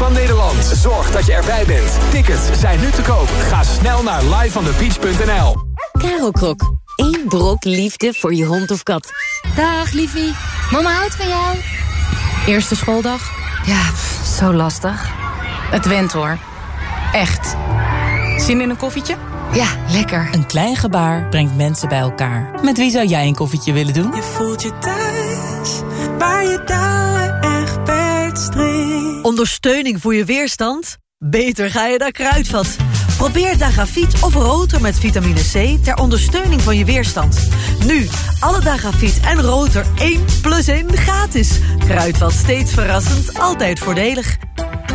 van Nederland. Zorg dat je erbij bent. Tickets zijn nu te koop. Ga snel naar liveonthebeach.nl. Karel Krok. Eén brok liefde voor je hond of kat. Dag, liefie. Mama houdt van jou. Eerste schooldag? Ja, zo lastig. Het went hoor. Echt. Zin in een koffietje? Ja, lekker. Een klein gebaar brengt mensen bij elkaar. Met wie zou jij een koffietje willen doen? Je voelt je thuis, waar je bedstreekt. Ondersteuning voor je weerstand? Beter ga je naar Kruidvat. Probeer Dagafiet of Roter met vitamine C ter ondersteuning van je weerstand. Nu, alle Dagafiet en Roter 1 plus 1 gratis. Kruidvat steeds verrassend, altijd voordelig.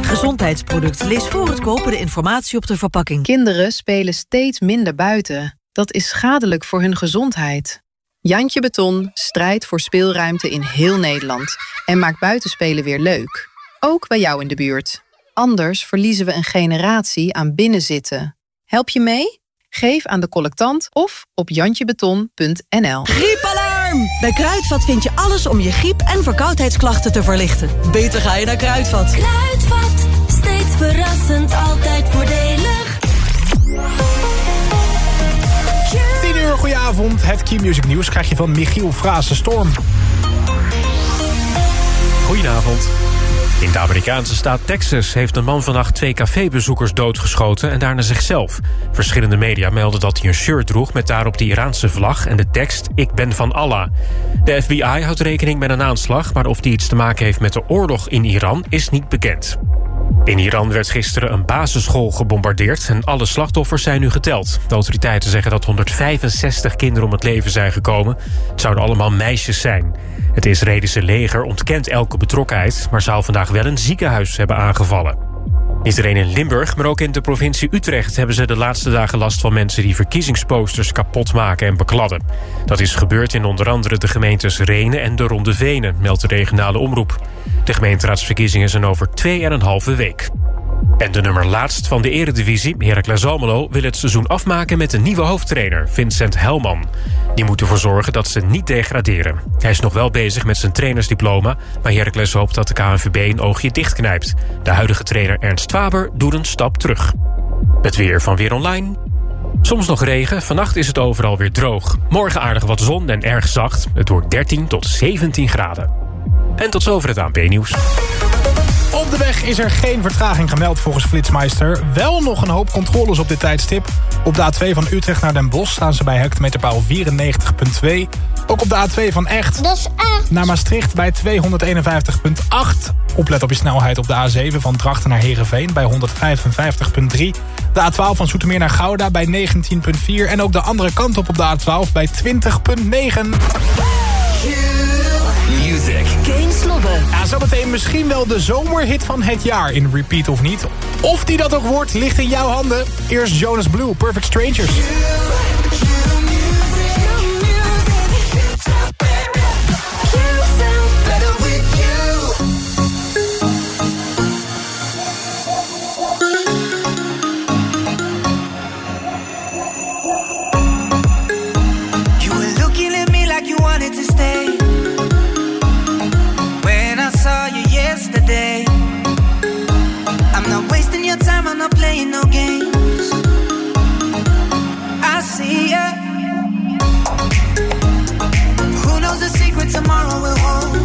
Gezondheidsproduct. Lees voor het kopen de informatie op de verpakking. Kinderen spelen steeds minder buiten. Dat is schadelijk voor hun gezondheid. Jantje Beton strijdt voor speelruimte in heel Nederland... en maakt buitenspelen weer leuk. Ook bij jou in de buurt. Anders verliezen we een generatie aan binnenzitten. Help je mee? Geef aan de collectant of op jantjebeton.nl. Griepalarm! Bij Kruidvat vind je alles om je griep- en verkoudheidsklachten te verlichten. Beter ga je naar Kruidvat. Kruidvat, steeds verrassend, altijd voordelig. 10 uur, goedenavond. Het Key Music Nieuws krijg je van Michiel Frazen Storm. Goedenavond. In de Amerikaanse staat Texas heeft een man vannacht twee cafébezoekers doodgeschoten en daarna zichzelf. Verschillende media melden dat hij een shirt droeg met daarop de Iraanse vlag en de tekst Ik ben van Allah. De FBI houdt rekening met een aanslag, maar of die iets te maken heeft met de oorlog in Iran is niet bekend. In Iran werd gisteren een basisschool gebombardeerd en alle slachtoffers zijn nu geteld. De autoriteiten zeggen dat 165 kinderen om het leven zijn gekomen. Het zouden allemaal meisjes zijn. Het Israëlische leger ontkent elke betrokkenheid... maar zou vandaag wel een ziekenhuis hebben aangevallen. Niet alleen in Limburg, maar ook in de provincie Utrecht... hebben ze de laatste dagen last van mensen die verkiezingsposters kapot maken en bekladden. Dat is gebeurd in onder andere de gemeentes Renen en de Ronde Venen... meldt de regionale omroep. De gemeenteraadsverkiezingen zijn over 2,5 week. En de nummer laatst van de eredivisie, Heracles Almelo... wil het seizoen afmaken met een nieuwe hoofdtrainer, Vincent Helman. Die moet ervoor zorgen dat ze niet degraderen. Hij is nog wel bezig met zijn trainersdiploma... maar Heracles hoopt dat de KNVB een oogje dichtknijpt. De huidige trainer Ernst Faber doet een stap terug. Het weer van Weer Online... Soms nog regen, vannacht is het overal weer droog. Morgen aardig wat zon en erg zacht. Het wordt 13 tot 17 graden. En tot zover het ANP-nieuws. Op de weg is er geen vertraging gemeld volgens Flitsmeister. Wel nog een hoop controles op dit tijdstip. Op de A2 van Utrecht naar Den Bosch staan ze bij hectometerpaal 94.2. Ook op de A2 van Echt, Dat is echt. naar Maastricht bij 251.8. Oplet op je snelheid op de A7 van Drachten naar Heerenveen bij 155.3. De A12 van Zoetermeer naar Gouda bij 19.4. En ook de andere kant op op de A12 bij 20.9. Music. Geen slobben. Ja, zometeen misschien wel de zomerhit van het jaar in Repeat of niet. Of die dat ook wordt, ligt in jouw handen. Eerst Jonas Blue, Perfect Strangers. You not playing no games. I see ya. Who knows the secret tomorrow will hold?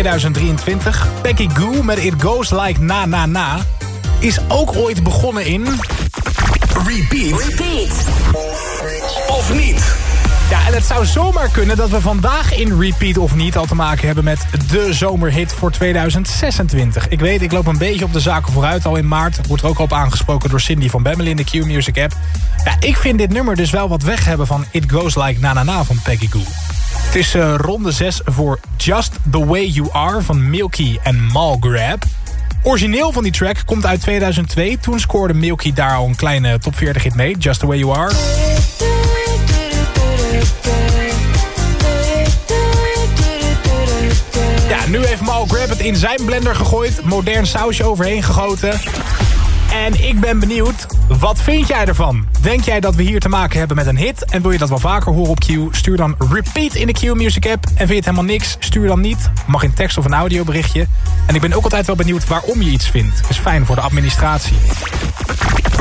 2023. Peggy Goo met It Goes Like Na Na Na... is ook ooit begonnen in... Repeat. Repeat. Of niet? Ja, en het zou zomaar kunnen dat we vandaag in Repeat of niet... al te maken hebben met de zomerhit voor 2026. Ik weet, ik loop een beetje op de zaken vooruit al in maart. Wordt er ook op aangesproken door Cindy van Bemmel in de Q-Music app. Ja, ik vind dit nummer dus wel wat weg hebben van It Goes Like Na Na Na van Peggy Goo. Het is eh, ronde 6 voor Just The Way You Are van Milky en Mal Grab. Origineel van die track komt uit 2002. Toen scoorde Milky daar al een kleine top 40 hit mee. Just The Way You Are. Ja, nu heeft Mal Grab het in zijn blender gegooid. Modern sausje overheen gegoten. En ik ben benieuwd, wat vind jij ervan? Denk jij dat we hier te maken hebben met een hit? En wil je dat wel vaker horen op Q? Stuur dan repeat in de Q Music app. En vind je het helemaal niks? Stuur dan niet. Mag in tekst of een audioberichtje. En ik ben ook altijd wel benieuwd waarom je iets vindt. Is fijn voor de administratie.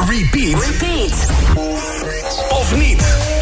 Repeat. Repeat. Of niet?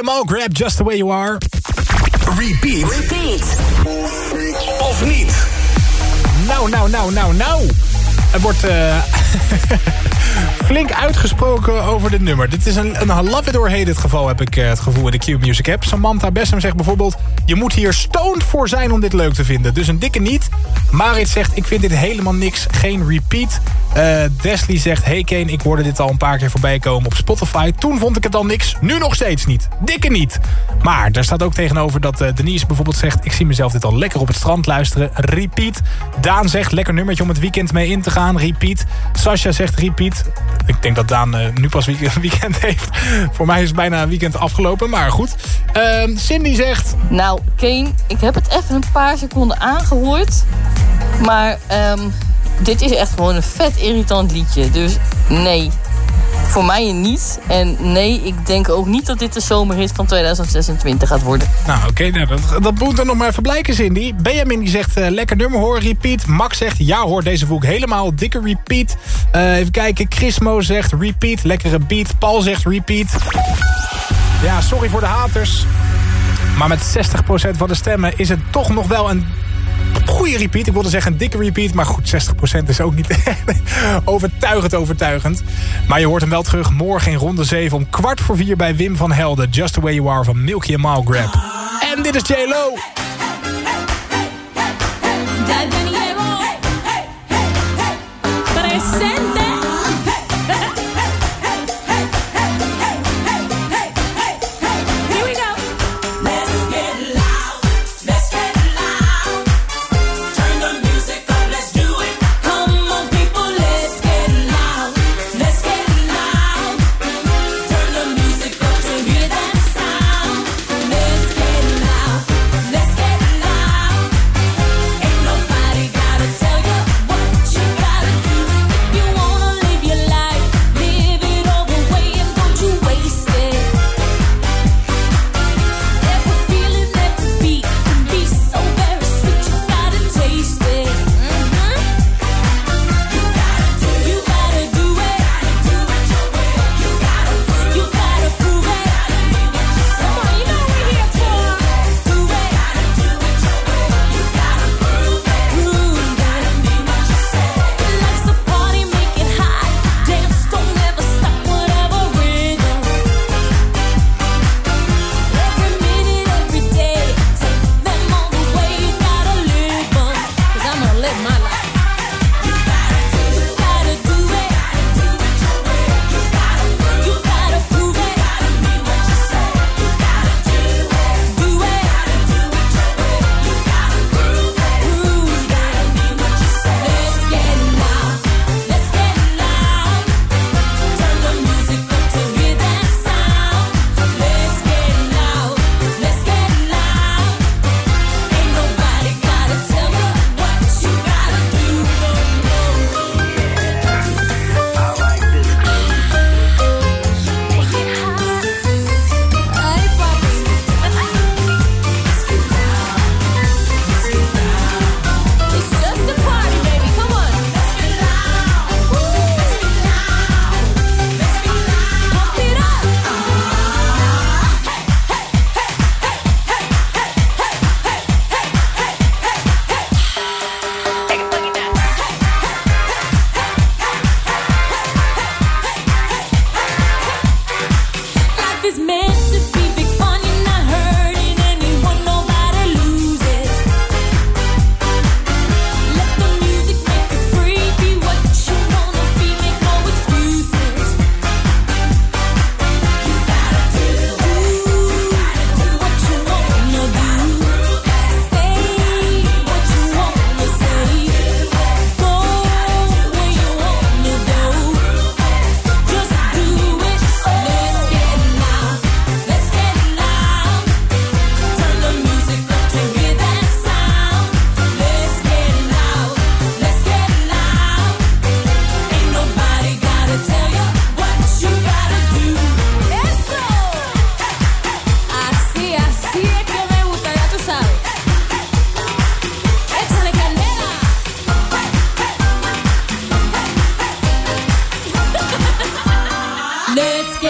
En Mo, grab just the way you are. Repeat. Repeat. Of niet? Nou, nou, nou, nou, nou. Er wordt eh, flink uitgesproken over dit nummer. Dit is een, een love it or hate it geval, heb ik eh, het gevoel in de Q-Music app. Samantha Bessem zegt bijvoorbeeld... je moet hier stoned voor zijn om dit leuk te vinden. Dus een dikke niet. Marit zegt, ik vind dit helemaal niks, geen repeat. Desley zegt, hey Kane, ik hoorde dit al een paar keer voorbij komen op Spotify. Toen vond ik het al niks, nu nog steeds niet. Dikke niet. Maar daar staat ook tegenover dat eh, Denise bijvoorbeeld zegt... ik zie mezelf dit al lekker op het strand luisteren. Repeat. Daan zegt, lekker nummertje om het weekend mee in te gaan. Repeat. Sascha zegt repeat. Ik denk dat Daan eh, nu pas week- weekend heeft. Voor mij is het bijna weekend afgelopen, maar goed. Cindy zegt... Nou, Kane, ik heb het even een paar seconden aangehoord. Maar ehm, dit is echt gewoon een vet irritant liedje. Dus nee, voor mij niet. En nee, ik denk ook niet dat dit de zomerhit van 2026 gaat worden. Nou, oké. Nou, dat, dat moet er nog maar even blijken, Cindy. Benjamin die zegt, eh, lekker nummer hoor, repeat. Max zegt, ja hoor, deze voel ik helemaal. Dikke repeat. Eh, even kijken, Chrismo zegt, repeat. Lekkere beat. Paul zegt, repeat. Ja, sorry voor de haters. Maar met 60% van de stemmen is het toch nog wel een goede repeat. Ik wilde zeggen een dikke repeat, maar goed, 60% is ook niet overtuigend overtuigend. Maar je hoort hem wel terug morgen in ronde 7 om kwart voor vier bij Wim van Helden. Just the way you are van Milky and Mile Grab. En dit is J-Lo. Let's get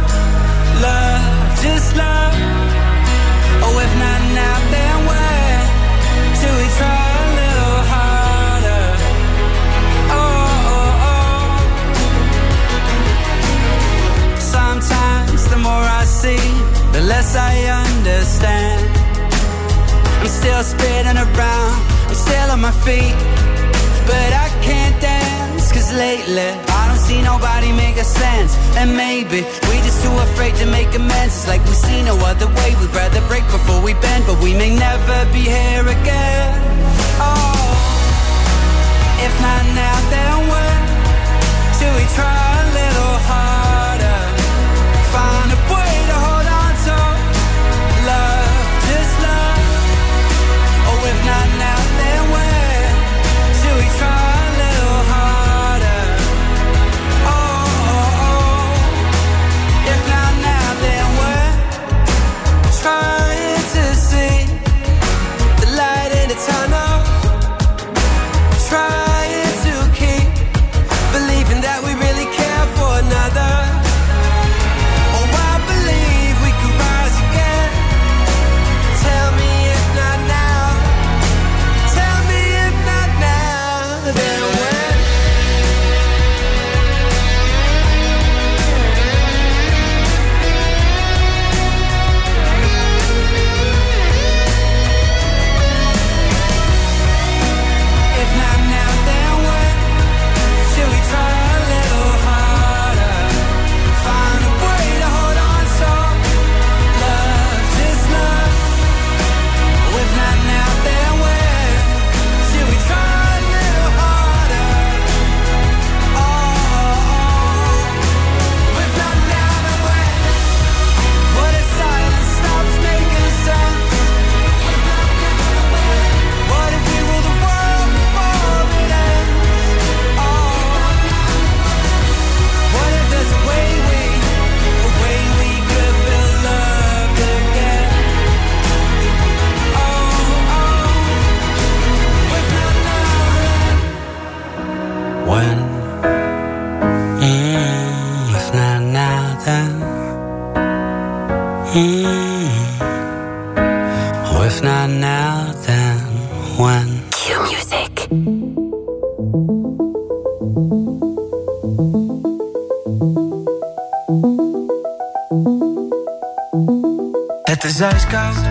just love. Oh, if not now, then when? Should we try a little harder? Oh, oh, oh. Sometimes the more I see, the less I understand. I'm still spinning around, I'm still on my feet, but I can't dance. Cause lately, I don't see nobody make a sense. And maybe we too afraid to make amends. It's like we see no other way. We'd rather break before we bend, but we may never be here again. Now. Mm. Oh, if not now, then when? Cue music. Het is ijskoud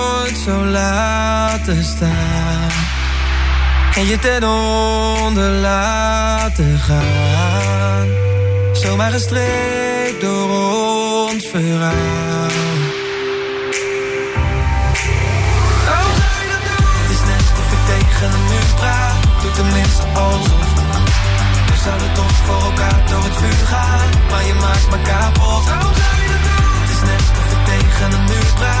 zo laten staan. En je ten onder laten gaan. Zomaar gestreept door ons verhaal. Doen? Het is net of ik tegen een muur praat. Doe tenminste alsof. We zouden toch voor elkaar door het vuur gaan. Maar je maakt me kapot. Zou je dat doen? Het is net of ik tegen een muur praat.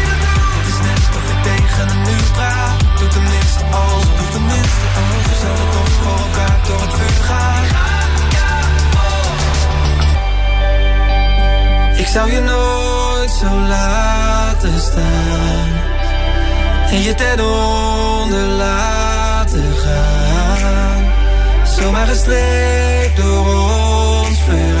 tegen een muur praat. Doe tenminste alsof Doe tenminste alsof We zouden toch voor elkaar door het vuur gaan Ik zou je nooit zo laten staan. En je ten onder laten gaan. Zomaar gestreept door ons verhaal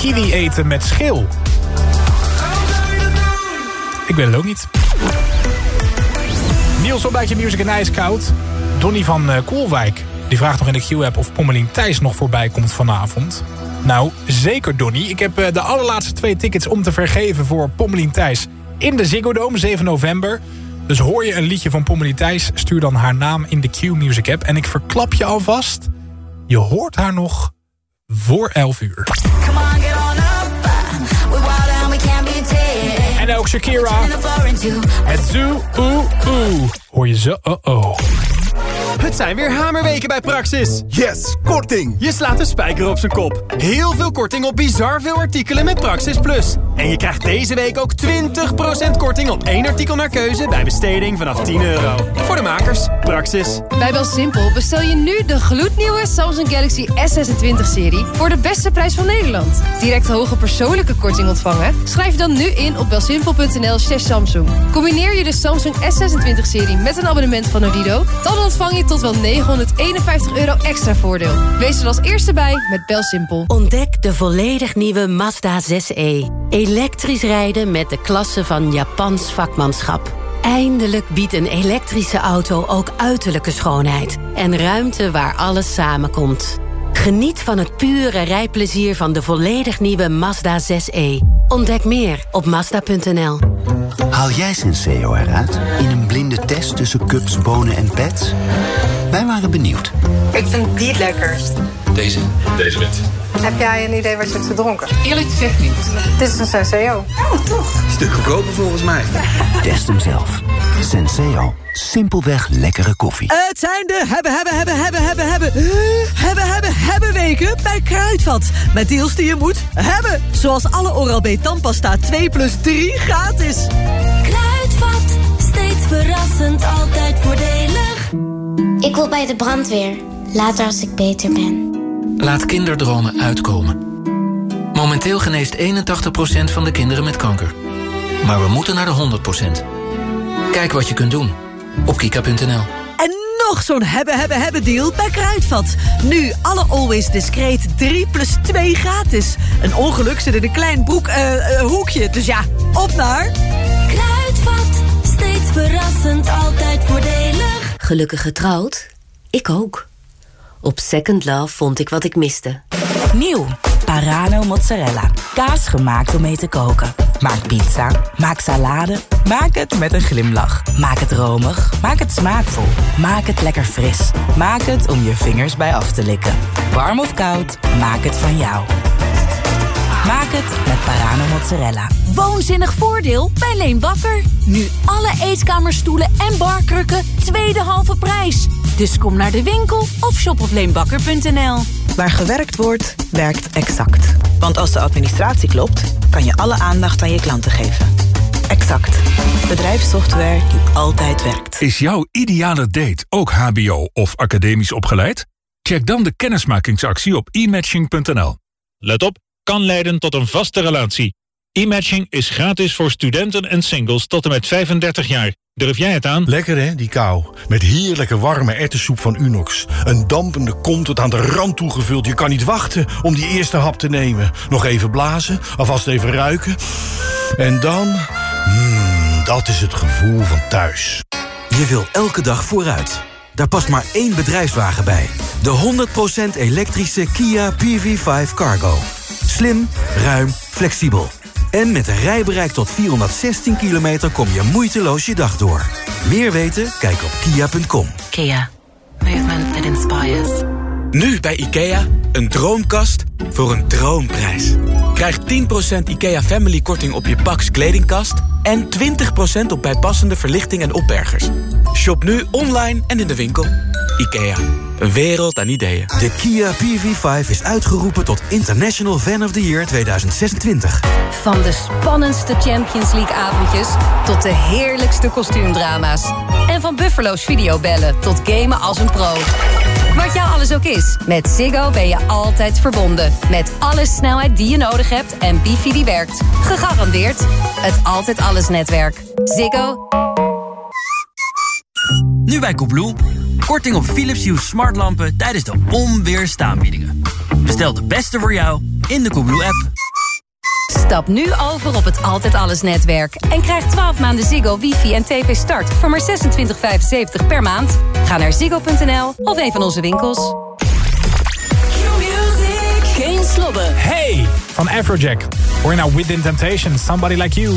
kiwi eten met schil. Ik weet het ook niet. Niels Ontbijtje Music en IJskoud. Donny van eh, Koolwijk. Die vraagt nog in de Q-app of Pommelien Thijs nog voorbij komt vanavond. Nou, zeker Donny. Ik heb eh, de allerlaatste twee tickets om te vergeven voor Pommelien Thijs... in de Ziggo Dome, 7 november. Dus hoor je een liedje van Pommelien Thijs... stuur dan haar naam in de Q-music app. En ik verklap je alvast... je hoort haar nog voor 11 uur. En ook Shakira. Met Zoo, Oeh, Oeh. Hoor je ze, oh, oh. Het zijn weer hamerweken bij Praxis. Yes, korting. Je slaat de spijker op zijn kop. Heel veel korting op bizar veel artikelen met Praxis Plus. En je krijgt deze week ook 20% korting op één artikel naar keuze bij besteding vanaf 10 euro. Voor de makers, Praxis. Bij Belsimpel bestel je nu de gloednieuwe Samsung Galaxy S26-serie... voor de beste prijs van Nederland. Direct hoge persoonlijke korting ontvangen? Schrijf dan nu in op belsimpel.nl slash Samsung. Combineer je de Samsung S26-serie met een abonnement van Odido... dan ontvang je tot wel 951 euro extra voordeel. Wees er als eerste bij met Belsimpel. Ontdek de volledig nieuwe Mazda 6e. Elektrisch rijden met de klasse van Japans vakmanschap. Eindelijk biedt een elektrische auto ook uiterlijke schoonheid. En ruimte waar alles samenkomt. Geniet van het pure rijplezier van de volledig nieuwe Mazda 6e. Ontdek meer op Mazda.nl. Haal jij Senseo eruit in een blinde test tussen cups, bonen en pets? Wij waren benieuwd. Ik vind die het lekkerst. Deze? Deze wit. Heb jij een idee wat je hebt gedronken? Eerlijk gezegd niet. Dit is een Senseo. Oh, toch? Stuk goedkoper volgens mij. Test hem zelf. Senseo. Simpelweg lekkere koffie. Het zijn de hebben, hebben, hebben, hebben, hebben, hebben, hebben, hebben, hebben weken bij Kruidvat. Met deals die je moet hebben. Zoals alle Oral-B tandpasta 2 plus 3 gratis. Kruidvat, steeds verrassend, altijd wil bij de brandweer. Later als ik beter ben. Laat kinderdromen uitkomen. Momenteel geneest 81% van de kinderen met kanker. Maar we moeten naar de 100%. Kijk wat je kunt doen op kika.nl. En nog zo'n hebben, hebben, hebben deal bij Kruidvat. Nu alle Always Discreet 3 plus 2 gratis. Een ongeluk zit in een klein broek, eh, eh, hoekje. Dus ja, op naar... Kruidvat, steeds verrassend, altijd voordelig. Gelukkig getrouwd? Ik ook. Op Second Love vond ik wat ik miste. Nieuw, Parano mozzarella. Kaas gemaakt om mee te koken. Maak pizza, maak salade, maak het met een glimlach. Maak het romig, maak het smaakvol. Maak het lekker fris. Maak het om je vingers bij af te likken. Warm of koud, maak het van jou. Maak het met Parano mozzarella. Woonzinnig voordeel bij Leen Bakker. Nu alle eetkamerstoelen en barkrukken tweede halve prijs. Dus kom naar de winkel of shop op leenbakker.nl. Waar gewerkt wordt, werkt Exact. Want als de administratie klopt, kan je alle aandacht aan je klanten geven. Exact. Bedrijfssoftware die altijd werkt. Is jouw ideale date ook hbo of academisch opgeleid? Check dan de kennismakingsactie op e-matching.nl. Let op, kan leiden tot een vaste relatie. E-matching is gratis voor studenten en singles tot en met 35 jaar. Durf jij het aan? Lekker hè, die kou. Met heerlijke warme ertessoep van Unox. Een dampende kom tot aan de rand toegevuld. Je kan niet wachten om die eerste hap te nemen. Nog even blazen, alvast even ruiken. En dan... Mmm, dat is het gevoel van thuis. Je wil elke dag vooruit. Daar past maar één bedrijfswagen bij. De 100% elektrische Kia PV5 Cargo. Slim, ruim, flexibel. En met een rijbereik tot 416 kilometer kom je moeiteloos je dag door. Meer weten? Kijk op kia.com. Kia. Movement that inspires. Nu bij IKEA, een droomkast voor een droomprijs. Krijg 10% IKEA Family korting op je Pax kledingkast... en 20% op bijpassende verlichting en opbergers. Shop nu online en in de winkel. IKEA, een wereld aan ideeën. De Kia PV5 is uitgeroepen tot International Fan of the Year 2026. Van de spannendste Champions League avondjes tot de heerlijkste kostuumdrama's. En van Buffalo's videobellen tot gamen als een pro. Wat jou alles ook is, met Ziggo ben je altijd verbonden. Met alle snelheid die je nodig hebt en wifi die werkt. Gegarandeerd het Altijd Alles netwerk. Ziggo. Nu bij Koebloe. Korting op Philips Hue smartlampen tijdens de onweerstaanbiedingen. Bestel de beste voor jou in de Koebloe-app. Stap nu over op het Altijd Alles netwerk. En krijg 12 maanden Ziggo, wifi en tv start voor maar 26,75 per maand. Ga naar ziggo.nl of een van onze winkels. Geen slobben. Hey, van Afrojack. Hoor je nou Within Temptation, Somebody Like You.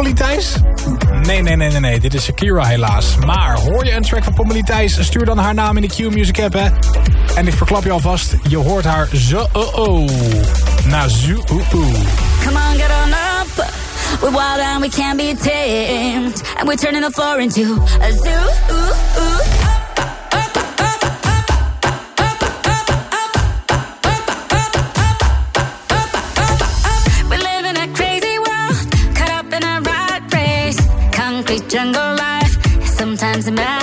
Pommelie Thijs? Nee, nee, nee, nee, nee. Dit is Shakira helaas. Maar hoor je een track van Pommelie Thijs? Stuur dan haar naam in de Q-Music app, hè. En ik verklap je alvast, je hoort haar zo o o Na zo o o Come on, get on up. We're wild and we can't be tamed. And we're turning the floor into a zoo-ooh-ooh. jungle life. Sometimes a matters.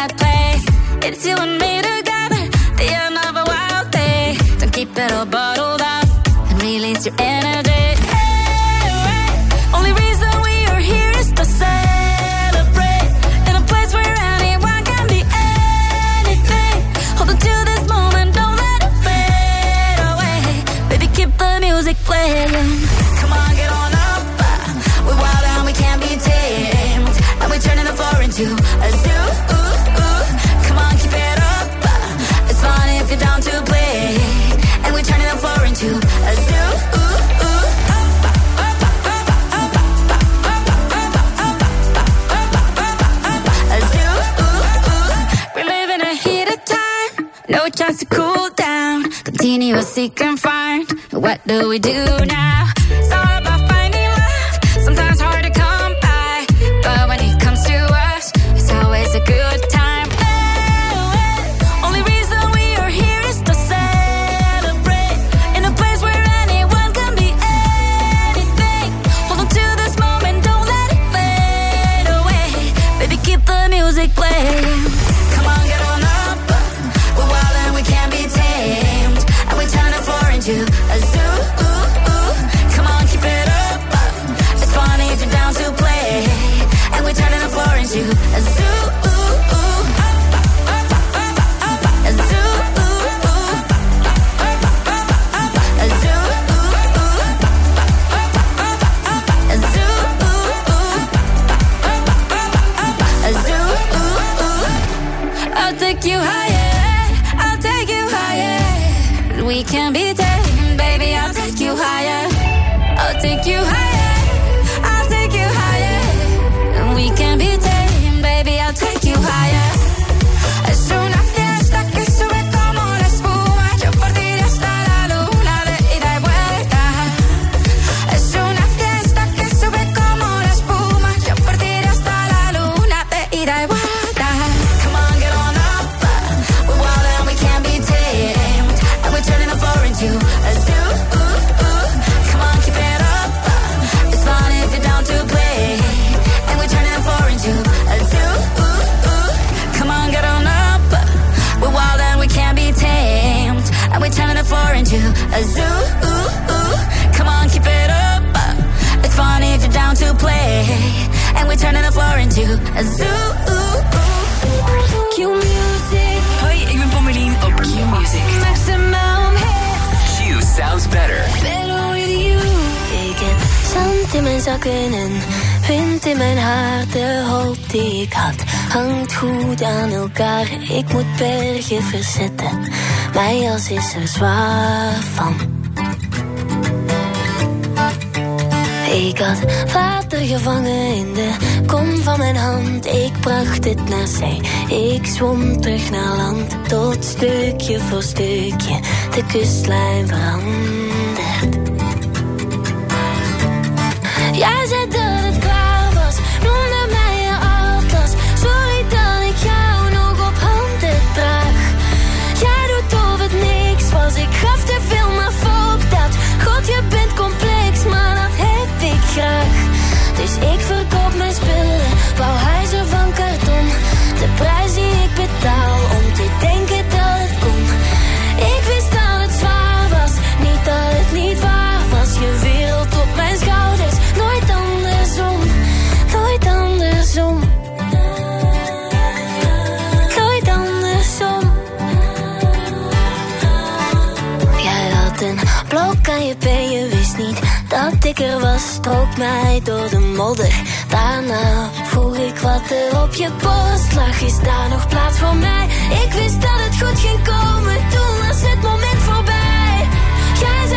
do. In mijn zakken en wind in mijn haar. De hoop die ik had hangt goed aan elkaar. Ik moet bergen verzetten. Mijn jas is er zwaar van. Ik had water gevangen in de kom van mijn hand. Ik bracht het naar zee. Ik zwom terug naar land. Tot stukje voor stukje de kustlijn verandert. Jij zei er was. Strook mij door de modder. Daarna vroeg ik wat er op je borst lag. Is daar nog plaats voor mij? Ik wist dat het goed ging komen. Toen was het moment voorbij. Jij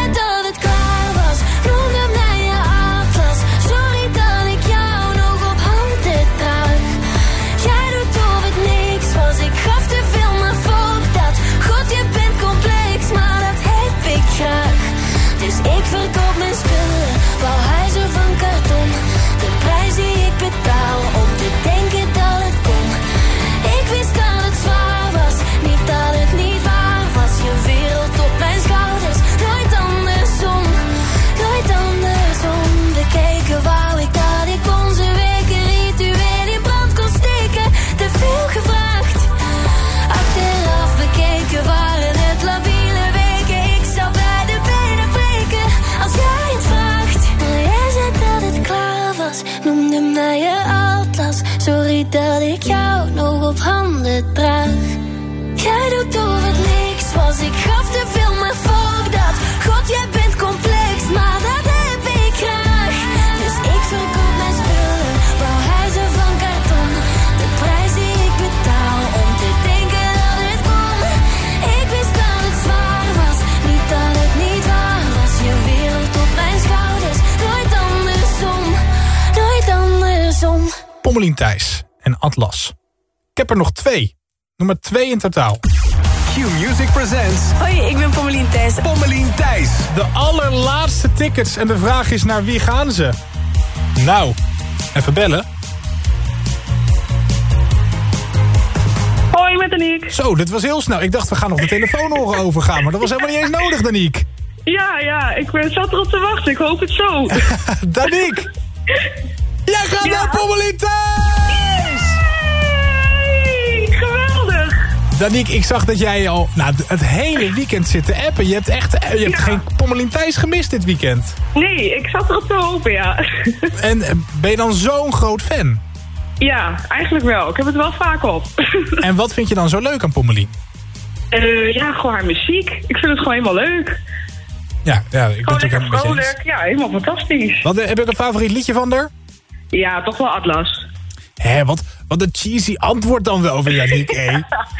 Thijs en Atlas. Ik heb er nog twee. Nummer twee in totaal. Q-Music presents... Hoi, ik ben Pommelien Thijs. Pommelien Thijs. De allerlaatste tickets en de vraag is naar wie gaan ze? Nou, even bellen. Hoi, met Aniek. Zo, dit was heel snel. Ik dacht, we gaan nog de telefoon horen overgaan. Maar dat was helemaal niet eens nodig, Daniek. Ja, ja, ik ben, zat erop te wachten. Ik hoop het zo. Daniek! Jij gaat Ja. naar Pommelien Thijs! Geweldig. Daniek, ik zag dat jij al nou, het hele weekend zit te appen. Je hebt echt je hebt geen Pommelien Thijs gemist dit weekend. Nee, ik zat erop te hopen, ja. En eh, ben je dan zo'n groot fan? ja, eigenlijk wel. Ik heb het wel vaak op. En wat vind je dan zo leuk aan Pommelien? Eh, ja, gewoon haar muziek. Ik vind het gewoon helemaal leuk. Ja, ja ik ben Gewoon het ook helemaal vrolijk. Ja, helemaal fantastisch. Wat, eh, heb je ook een favoriet liedje van haar? Ja, toch wel Atlas. Hè, wat, wat een cheesy antwoord dan wel van Yannick, hé.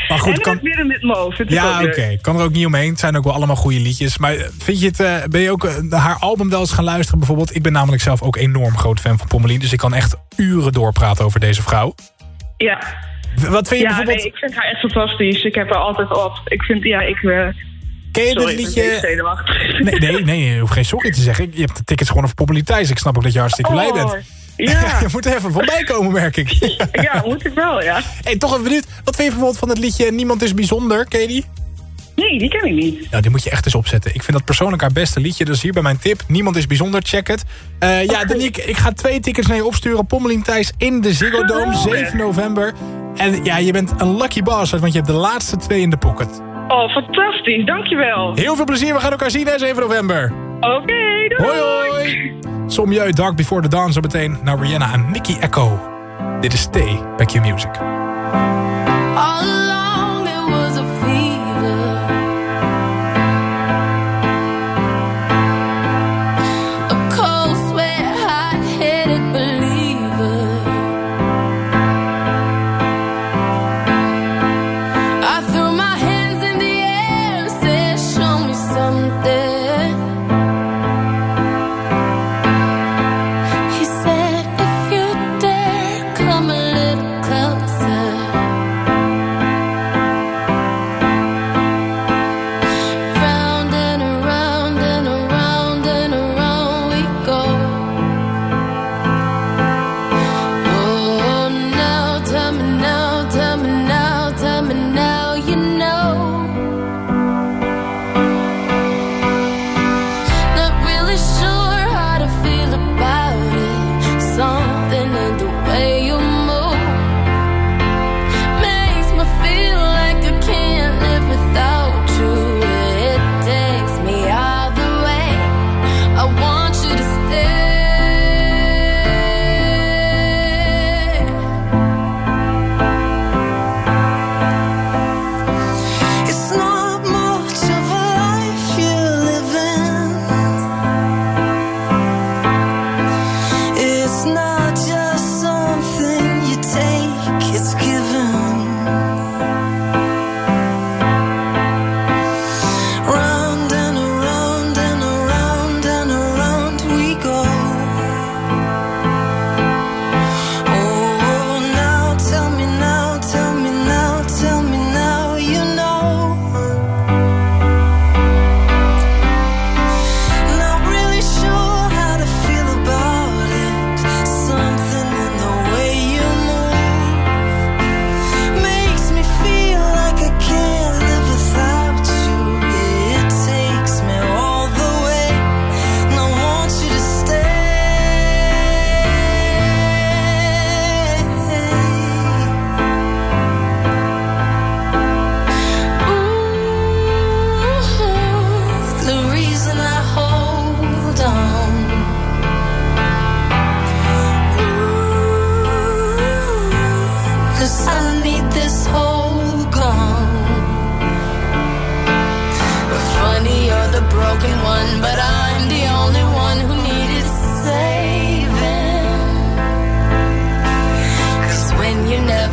Maar goed, en kan... het midden met Mo. vind ik Ja, ook oké. Kan er ook niet omheen. Het zijn ook wel allemaal goede liedjes. Maar eh, vind je het, eh, ben je ook eh, haar album wel eens gaan luisteren bijvoorbeeld? Ik ben namelijk zelf ook enorm groot fan van Pommelien. Dus ik kan echt uren doorpraten over deze vrouw. Ja. Wat vind je ja, bijvoorbeeld... nee, ik vind haar echt fantastisch. Ik heb haar altijd op. Ik vind, ja, ik... eh, Ken je dit sorry, ben liedje-. Nee, nee, nee, je hoeft geen sorry te zeggen. Je hebt de tickets gewoon voor populariteit. Ik snap ook dat je hartstikke blij bent. Ja. je moet er even voorbij komen, merk ik. ja, moet ik wel, ja. Hey, toch even benieuwd. Wat vind je bijvoorbeeld van het liedje Niemand is bijzonder? Ken je die? Nee, die ken ik niet. Nou, die moet je echt eens opzetten. Ik vind dat persoonlijk haar beste liedje. Dus hier bij mijn tip. Niemand is bijzonder. Check het. Eh, ja, Danique, ik ga twee tickets naar je opsturen. Pommelien Thijs in de Ziggo Dome. 7 november. En ja, je bent een lucky bastard. Want je hebt de laatste twee in de pocket. Oh, fantastisch. Dankjewel. Heel veel plezier. We gaan elkaar zien hè, 7 november. Oké, doei. Hoi, hoi. Somjeu, Dark Before the Dawn zo meteen. Naar Rihanna en Nicky Echo. Dit is Stay, Back Your Music. All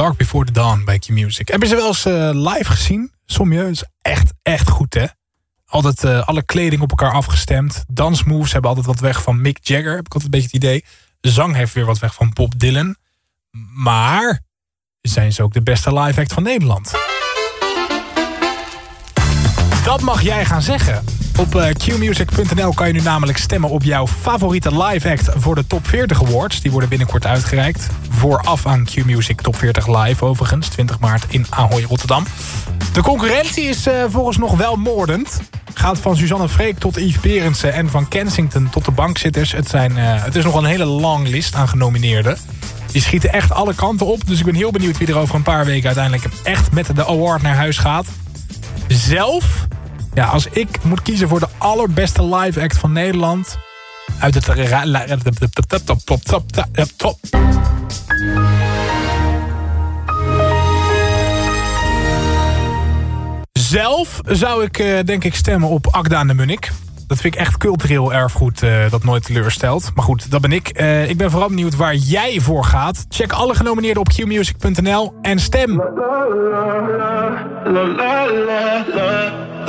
Dark Before the Dawn bij Q-Music. Hebben ze wel eens eh, live gezien? Sommieu is echt, echt goed, hè? Altijd eh, alle kleding op elkaar afgestemd. Dansmoves hebben altijd wat weg van Mick Jagger. Heb ik altijd een beetje het idee. De zang heeft weer wat weg van Bob Dylan. Maar zijn ze ook de beste live act van Nederland? Dat mag jij gaan zeggen. Op eh, qmusic.nl kan je nu namelijk stemmen op jouw favoriete live act voor de Top 40 Awards. Die worden binnenkort uitgereikt. Vooraf aan Q-Music Top 40 Live overigens. 20 maart in Ahoy, Rotterdam. De concurrentie is eh, volgens nog wel moordend. Gaat van Suzanne Freek tot Yves Berendsen en van Kensington tot de bankzitters. Het, zijn, eh, het is nog een hele lang list aan genomineerden. Die schieten echt alle kanten op. Dus ik ben heel benieuwd wie er over een paar weken uiteindelijk echt met de award naar huis gaat. Zelf, ja, als ik moet kiezen voor de allerbeste live act van Nederland... uit het... Zelf zou ik eh, denk ik stemmen op Agda en de Munnik. Dat vind ik echt cultureel erfgoed eh, dat nooit teleurstelt. Maar goed, dat ben ik. Eh, ik ben vooral benieuwd waar jij voor gaat. Check alle genomineerden op qmusic.nl en stem.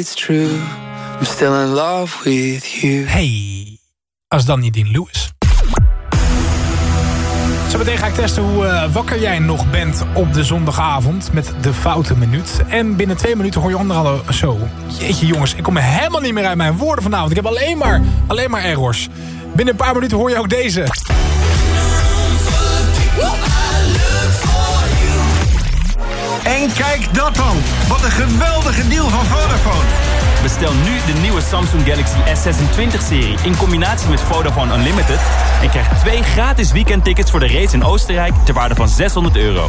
It's true. I'm still in love with you. Hey, als dan niet Dean Lewis. Zo meteen ga ik testen hoe eh, wakker jij nog bent op de zondagavond met de foute minuut. En binnen twee minuten hoor je onder andere zo. Jeetje jongens, ik kom helemaal niet meer uit mijn woorden vanavond. Ik heb alleen maar, alleen maar errors. Binnen een paar minuten hoor je ook deze. En kijk dat dan. Wat een geweldige deal van Vodafone. Bestel nu de nieuwe Samsung Galaxy S26-serie in combinatie met Vodafone Unlimited... en krijg twee gratis weekendtickets voor de race in Oostenrijk ter waarde van 600 euro.